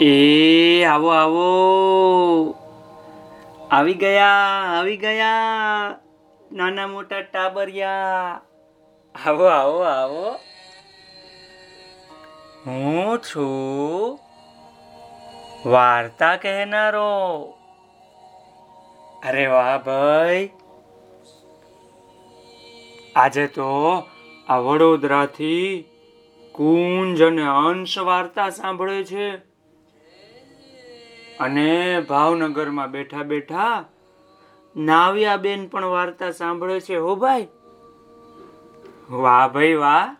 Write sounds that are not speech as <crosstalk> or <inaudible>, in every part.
એ, આવો આવો. આવી ગયા આવી ગયા. નાના મોટા ટાબરિયા. આવો આવો આવો. હું છું વાર્તા કહેનારો. અરે વાહ ભાઈ. આજે તો આ વડોદરાથી કુંજ અને અંશ વાર્તા સાંભળે છે. અને ભાવનગરમાં બેઠા બેઠા નાવ્યા બેન પણ વાર્તા સાંભળે છે, હો ભાઈ? વાહ ભાઈ, વાહ.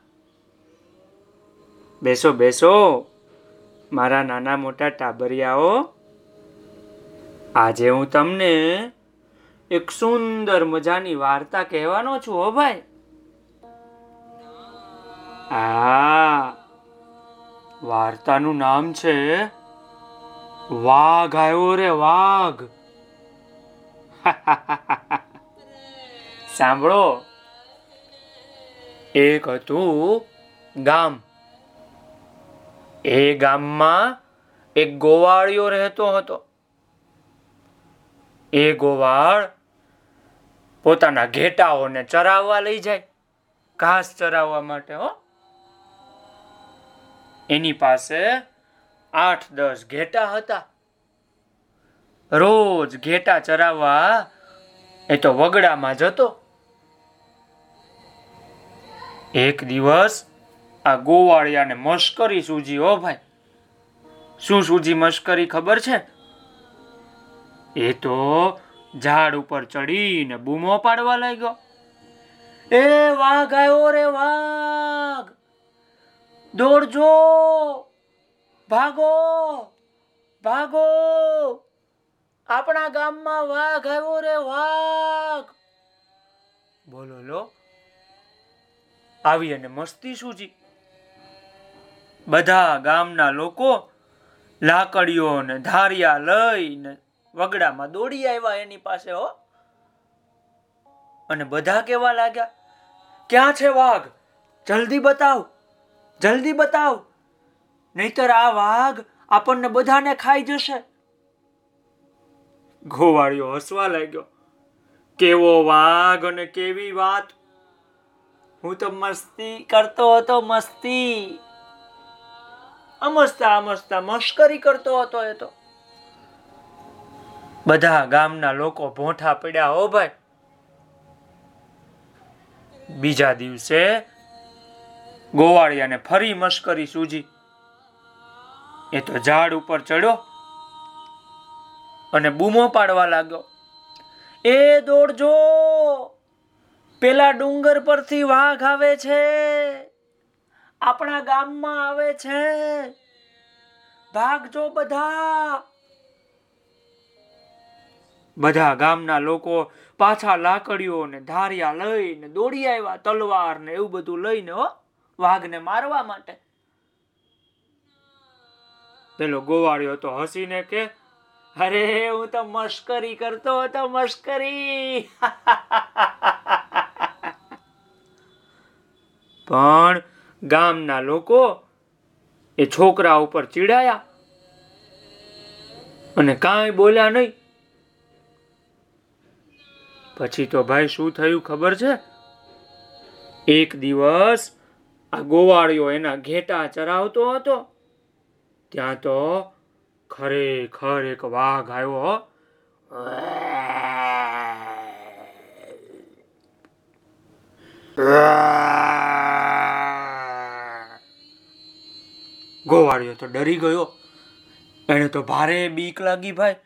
બેસો બેસો. મારા નાના મોટા ટાબરિયાઓ, આજે હું તમને એક સુંદર મજાની વાર્તા કહેવાનો છું, હો ભાઈ. આ વાર્તાનું નામ છે વાઘ આવ્યો રે, વાઘ. <laughs> સાંભળો. એક હતું ગામ. એ ગામમાં એક ગોવાળિયો રહેતો હતો. એ ગોવાળ પોતાના ઘેટાઓને ચરાવવા લઈ જાય. ઘાસ ચરાવવા માટે, હો. એની પાસે આઠ, દસ ઘેટા હતા. રોજ ઘેટા ચરાવવા એ તો વગડામાં જતો એક દિવસ આ ગોવાળિયાને મશ્કરી સૂજી હો ભાઈ. શું સૂજી મશ્કરી ખબર છે? એ તો ઝાડ ઉપર ચડીને બૂમો પાડવા લાગ્યો. એ વાઘ આવ્યો રે વાઘ. દોડજો. ભાગો ભાગો. આપણા ગામમાં વાઘ આવ્યો રે, વાઘ. બોલો, લો. આવી અને મસ્તી સૂજી બધા ગામના લોકો લાકડીઓ ને ધારિયા લઈને વગડામાં દોડી આવ્યા એની પાસે, હો. અને બધા કેવા લાગ્યા? ક્યાં છે વાઘ? જલ્દી બતાવ જલ્દી બતાવ. નહીતર આ વાઘ આપણને બધાને ખાઈ જશે. ગોવાળિયો હસવા લાગ્યો. કેવો વાઘ અને કેવી વાત. હું તો મસ્તી કરતો હતો, મસ્તી. અમસ્તા અમસ્તા મશ્કરી કરતો હતો એ તો. બધા ગામના લોકો ભોંઠા પડ્યા હો ભાઈ. બીજા દિવસે ગોવાળિયાને ફરી મશ્કરી સૂજી. એ તો ઝાડ ઉપર ચડ્યો અને બૂમો પાડવા લાગ્યો. એ દોડજો! પેલા ડુંગર પરથી વાઘ આવે છે. આપણા ગામમાં આવે છે. ભાગજો બધા. બધા ગામના લોકો પાછા લાકડીઓ ને ધારિયા લઈને દોડી આવ્યા તલવાર ને એવું બધું લઈને વાઘને મારવા માટે. પેલો ગોવાળિયો તો હસીને કે, અરે, હું તો મશ્કરી કરતો હતો, મશ્કરી. પણ ગામના લોકો એ છોકરા ઉપર ચીડાયા અને કાંઈ બોલ્યા નહીં. પછી તો ભાઈ શું થયું ખબર છે? એક દિવસ આ ગોવાળિયો એના ઘેટા ચરાવતો હતો ત્યાં તો ખરેખર એક વાઘ આવ્યો. ગોવાળિયો તો ડરી ગયો. એને તો ભારે બીક લાગી ભાઈ.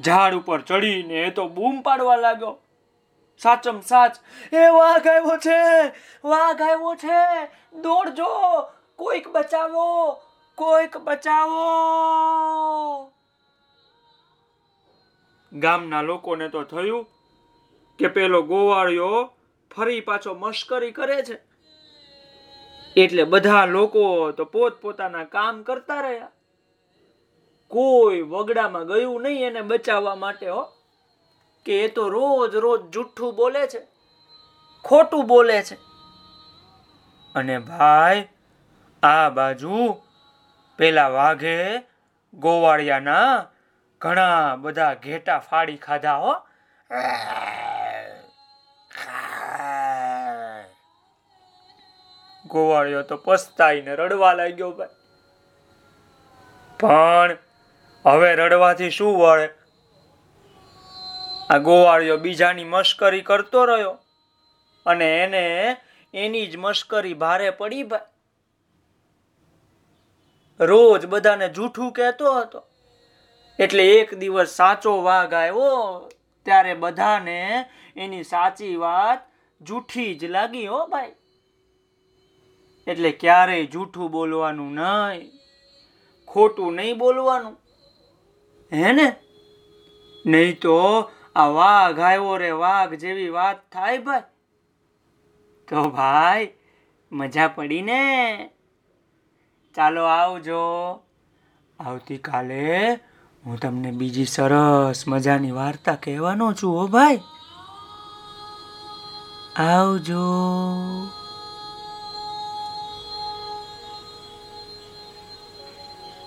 ઝાડ ઉપર ચડીને એ તો બૂમ પાડવા લાગ્યો. સાચમ સાચ, એ વાઘ આવ્યો છે, વાઘ આવ્યો છે, દોડજો કોઈક બચાવો કોઈક બચાવો. ગામના લોકોને તો થયું કે પેલો ગોવાળિયો ફરી પાછો મશ્કરી કરે છે. એટલે બધા લોકો તો પોત પોતાના કામ કરતા રહ્યા. કોઈ વગડામાં ગયું નહીં એને બચાવવા માટે, હો. કે એ તો રોજ રોજ જુઠ્ઠું બોલે છે, ખોટું બોલે છે. અને ભાઈ આ બાજુ પેલા વાઘે ગોવાળિયાના ઘણા બધા ઘેટા ફાડી ખાધા હો. ગોવાળિયો તો પસ્તાઈને રડવા લાગ્યો ભાઈ. પણ હવે રડવાથી શું વળે? આ ગોવાળિયો બીજાની મશ્કરી કરતો રહ્યો અને એને એની જ મશ્કરી ભારે પડી ભાઈ. રોજ બધાને જૂઠું કહેતો હતો. એટલે એક દિવસ સાચો વાઘ આવ્યો, ત્યારે બધાને એની સાચી વાત જૂઠી જ લાગી હો ભાઈ. એટલે ક્યારેય જૂઠું બોલવાનું નહીં, ખોટું નહીં બોલવાનું. હે ને? નહીં તો આ વાઘ આવ્યો રે, વાઘ જેવી વાત થાય ભાઈ. તો ભાઈ, મજા પડી ને? ચાલો આવજો. આવતીકાલે હું તમને બીજી સરસ મજાની વાર્તા કહેવાનો છું હો ભાઈ. આવજો.